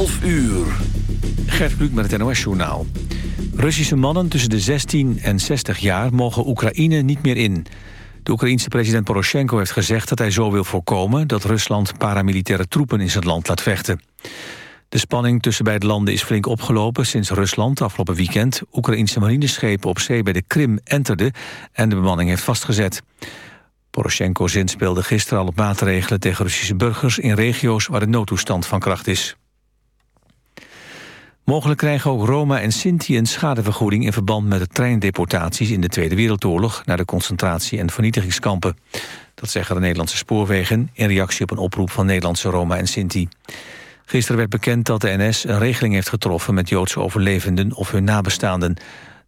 11 uur. Gert Kluk met het NOS-journaal. Russische mannen tussen de 16 en 60 jaar mogen Oekraïne niet meer in. De Oekraïense president Poroshenko heeft gezegd dat hij zo wil voorkomen... dat Rusland paramilitaire troepen in zijn land laat vechten. De spanning tussen beide landen is flink opgelopen sinds Rusland afgelopen weekend Oekraïnse marineschepen op zee bij de Krim enterde en de bemanning heeft vastgezet. Poroshenko zinspeelde gisteren al op maatregelen tegen Russische burgers in regio's waar de noodtoestand van kracht is. Mogelijk krijgen ook Roma en Sinti een schadevergoeding... in verband met de treindeportaties in de Tweede Wereldoorlog... naar de concentratie- en vernietigingskampen. Dat zeggen de Nederlandse spoorwegen... in reactie op een oproep van Nederlandse Roma en Sinti. Gisteren werd bekend dat de NS een regeling heeft getroffen... met Joodse overlevenden of hun nabestaanden.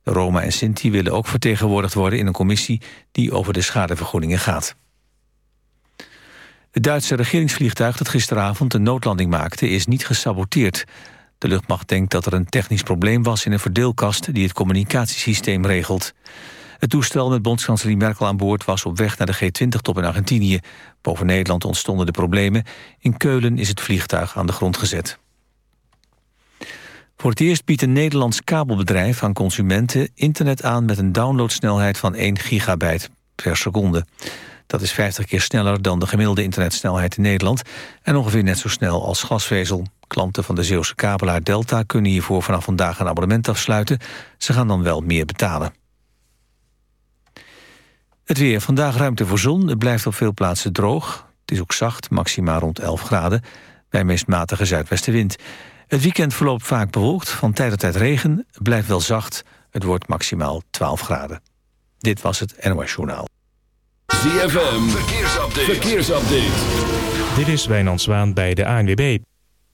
De Roma en Sinti willen ook vertegenwoordigd worden... in een commissie die over de schadevergoedingen gaat. Het Duitse regeringsvliegtuig dat gisteravond een noodlanding maakte... is niet gesaboteerd. De luchtmacht denkt dat er een technisch probleem was in een verdeelkast die het communicatiesysteem regelt. Het toestel met bondskanselier Merkel aan boord was op weg naar de G20-top in Argentinië. Boven Nederland ontstonden de problemen. In Keulen is het vliegtuig aan de grond gezet. Voor het eerst biedt een Nederlands kabelbedrijf aan consumenten internet aan met een downloadsnelheid van 1 gigabyte per seconde. Dat is 50 keer sneller dan de gemiddelde internetsnelheid in Nederland en ongeveer net zo snel als glasvezel. Klanten van de Zeeuwse kabelaar Delta kunnen hiervoor vanaf vandaag een abonnement afsluiten. Ze gaan dan wel meer betalen. Het weer. Vandaag ruimte voor zon. Het blijft op veel plaatsen droog. Het is ook zacht, maximaal rond 11 graden. Bij meest matige zuidwestenwind. Het weekend verloopt vaak bewolkt. Van tijd tot tijd regen. Het blijft wel zacht. Het wordt maximaal 12 graden. Dit was het NOS Journaal. ZFM. Verkeersupdate. Verkeersupdate. Dit is Wijnand Zwaan bij de ANWB.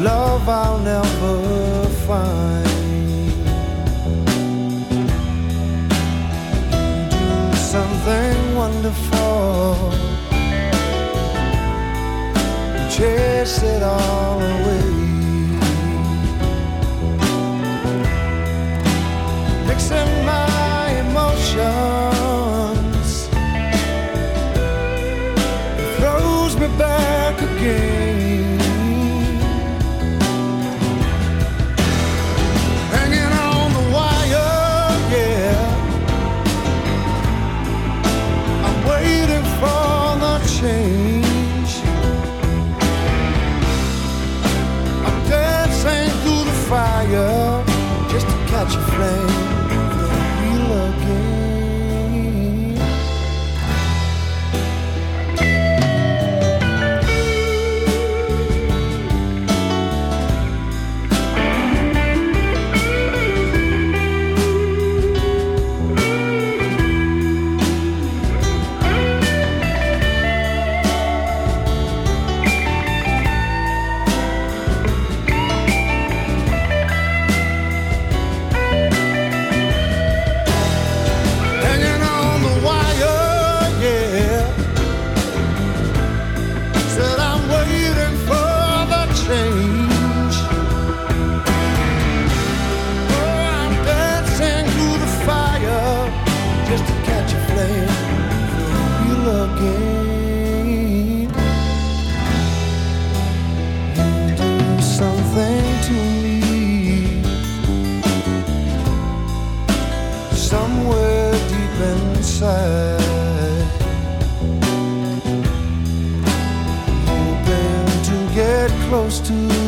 Love I'll never find. You Do something wonderful. Chase it all away. Mixing my emotions inside. Hoping to get close to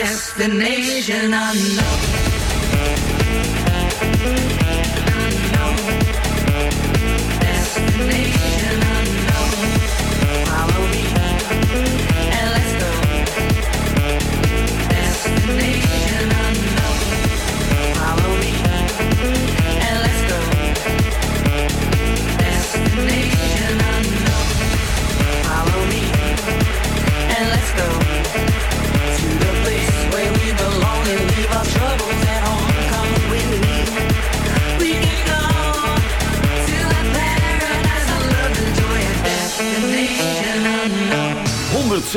Destination unknown.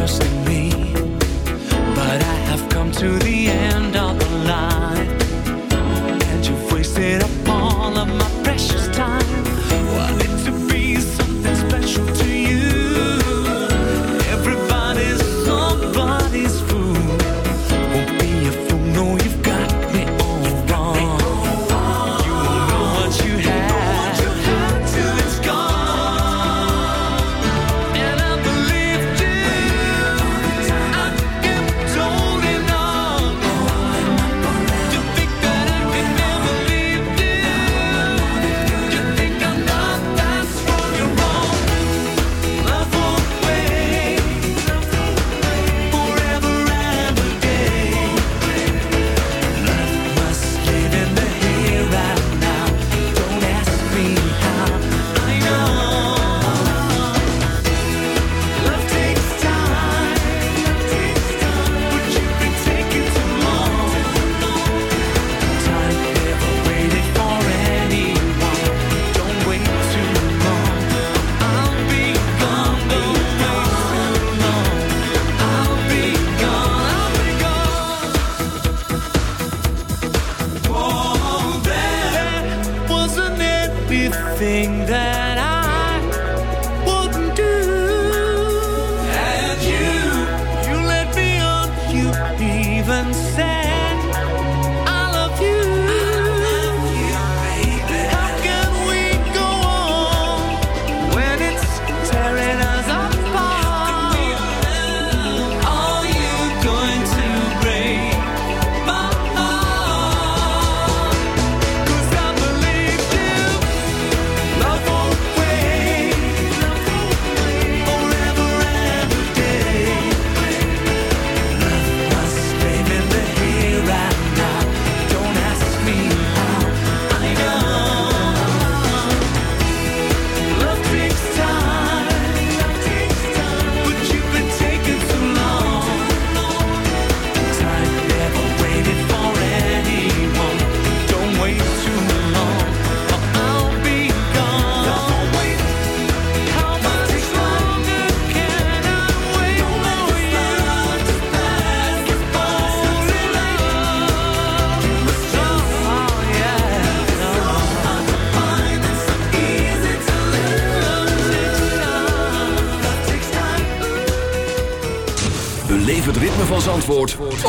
trust in you.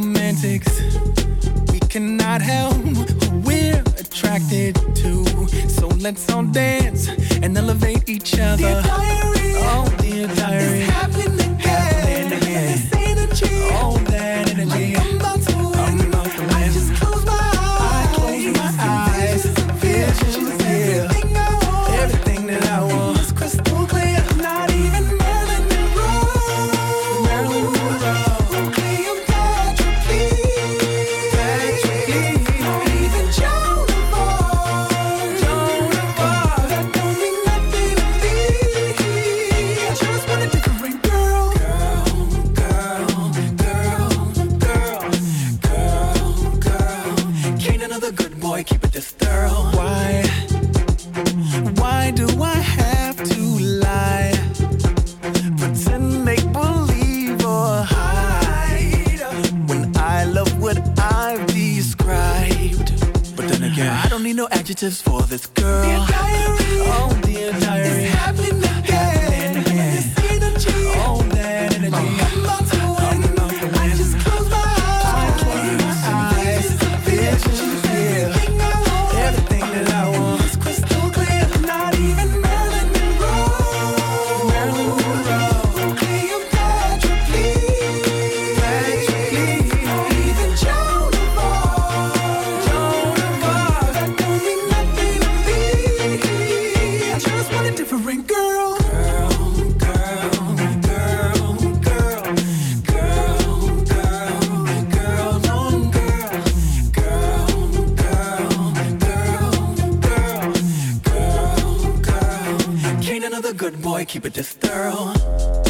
romantics. We cannot help who we're attracted to. So let's all dance and elevate each other. Dear diary, oh, dear diary, it's happening again. Happening again. This ain't. Oh, ain't another good boy, keep it this thorough.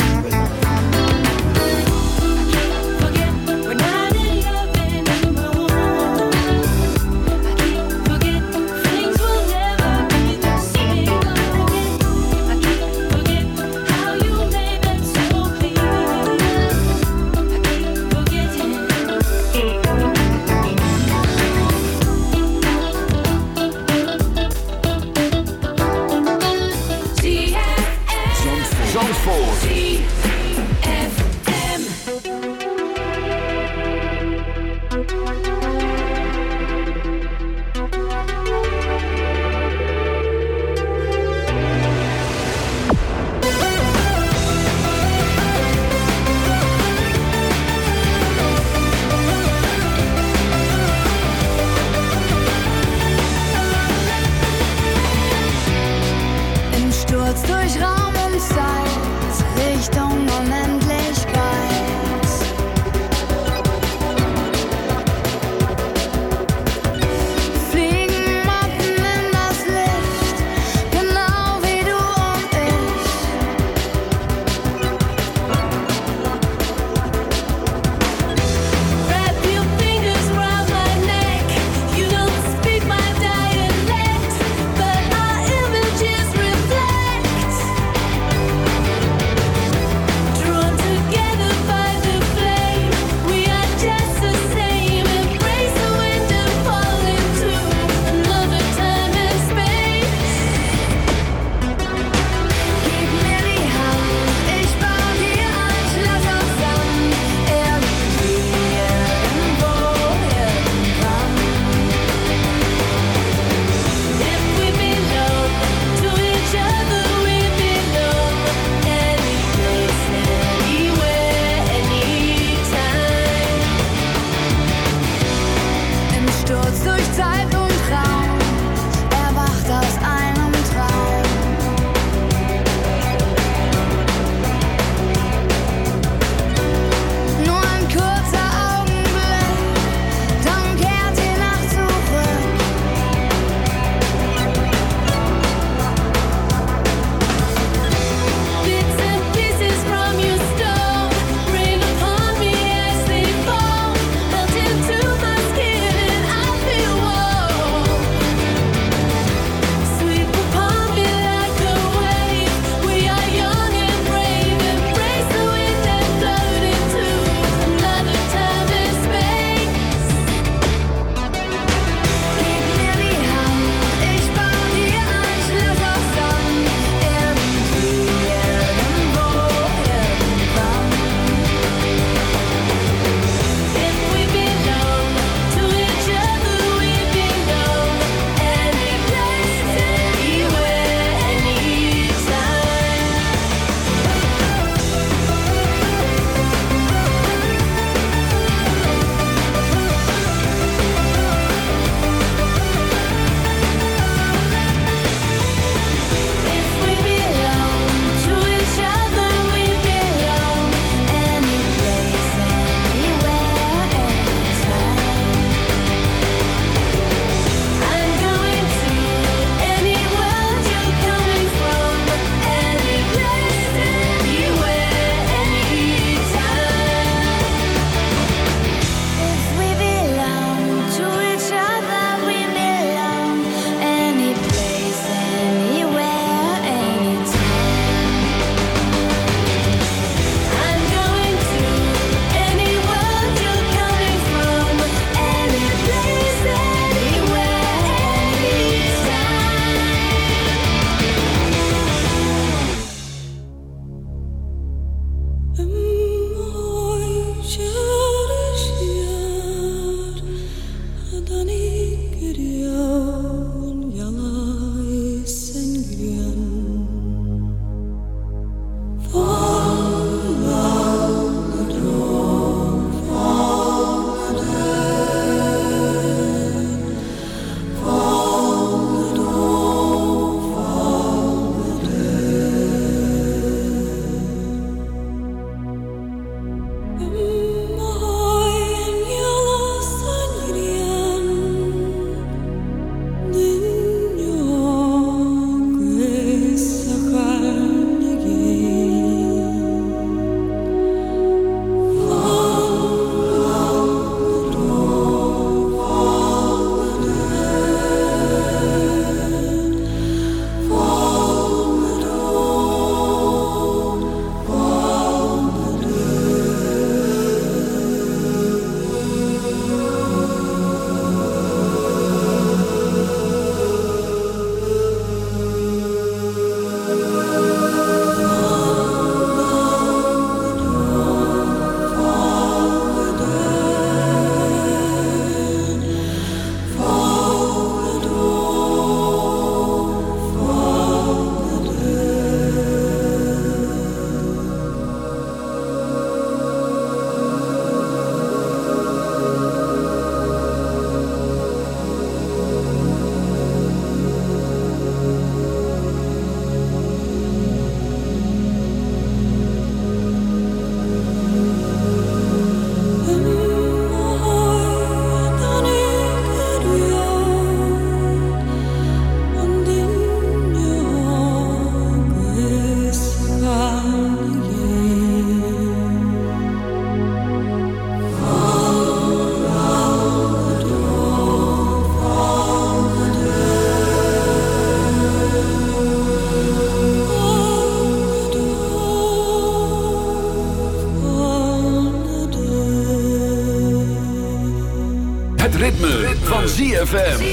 ZFM.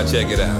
y'all check it out.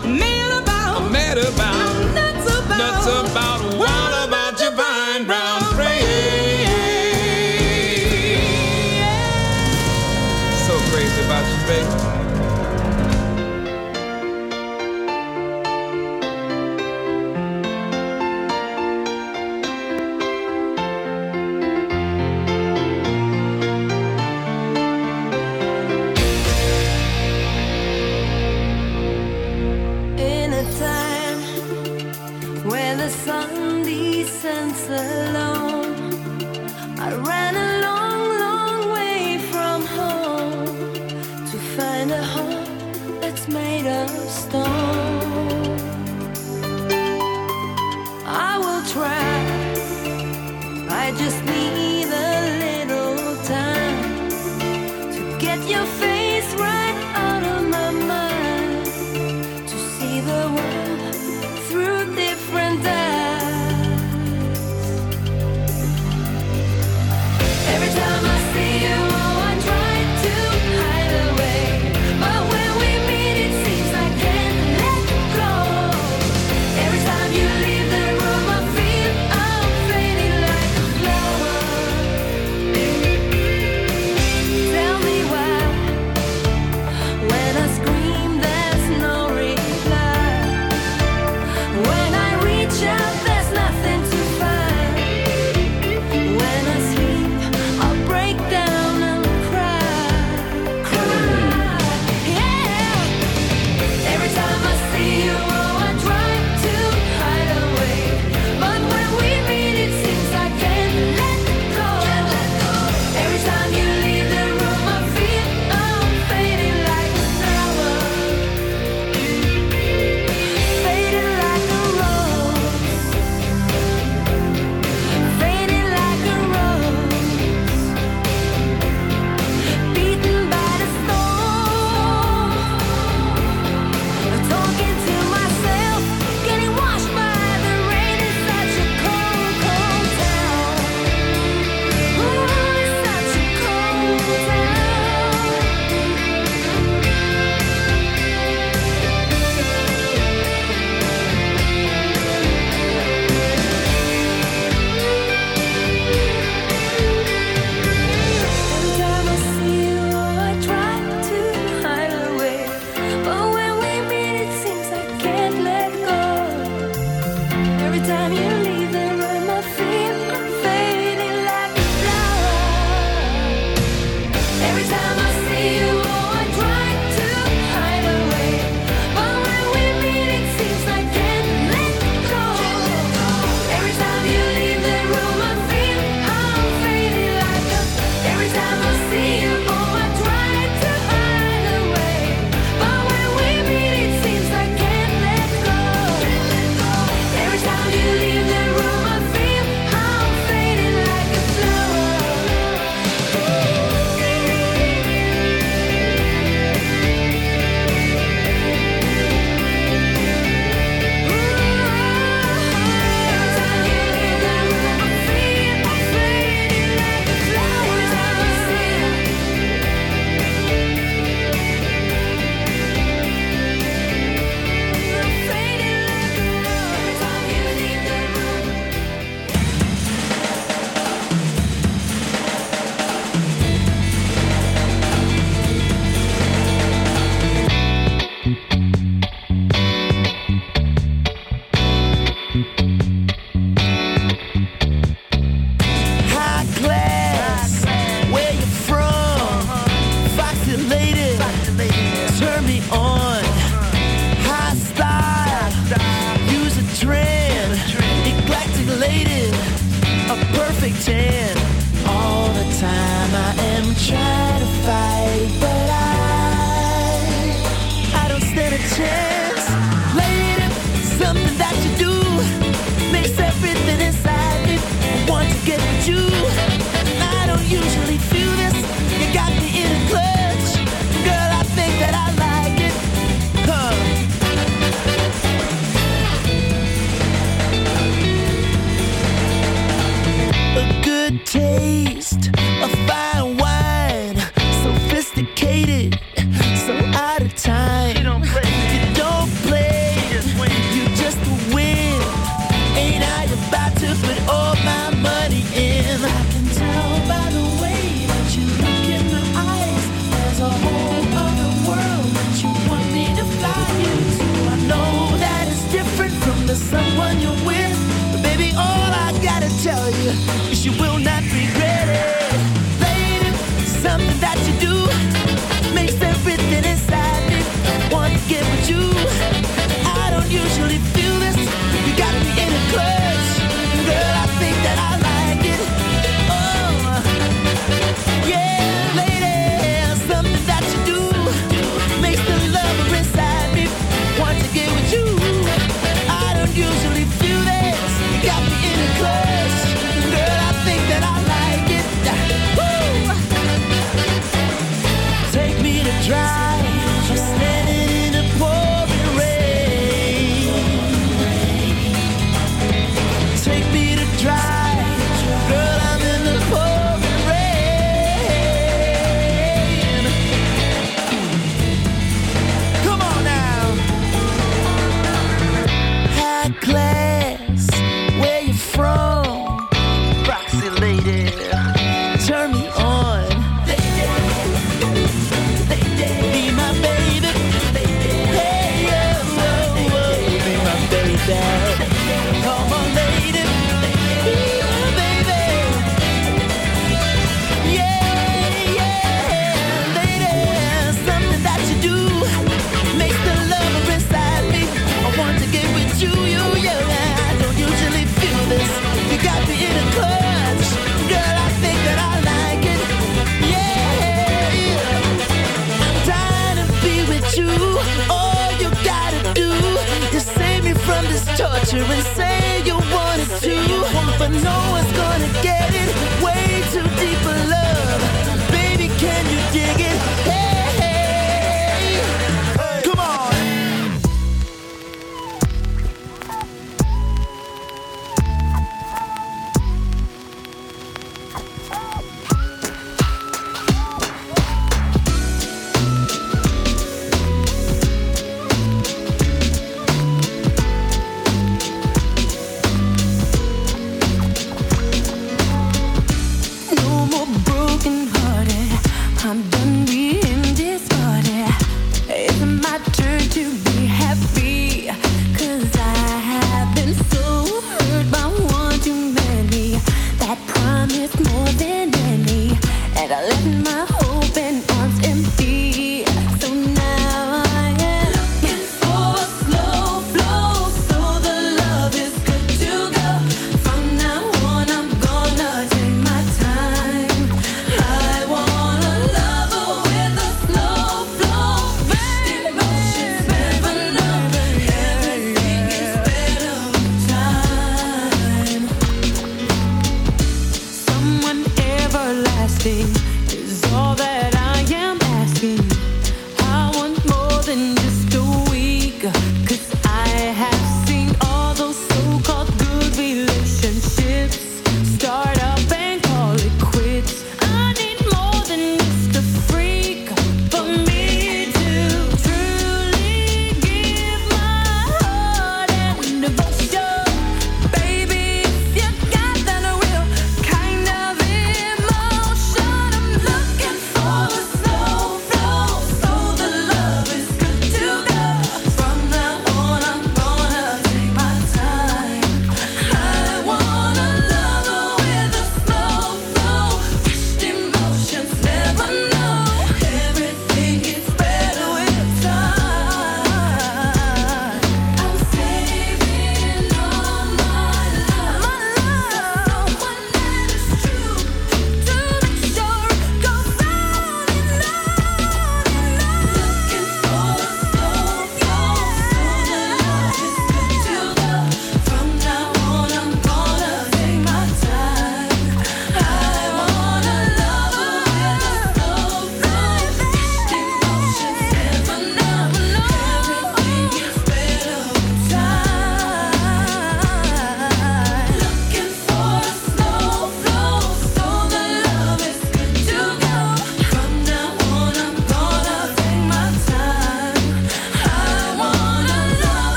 about. Nuts about. Nuts about. What about your brown? So crazy about you, baby. Get with you. been say. I'm done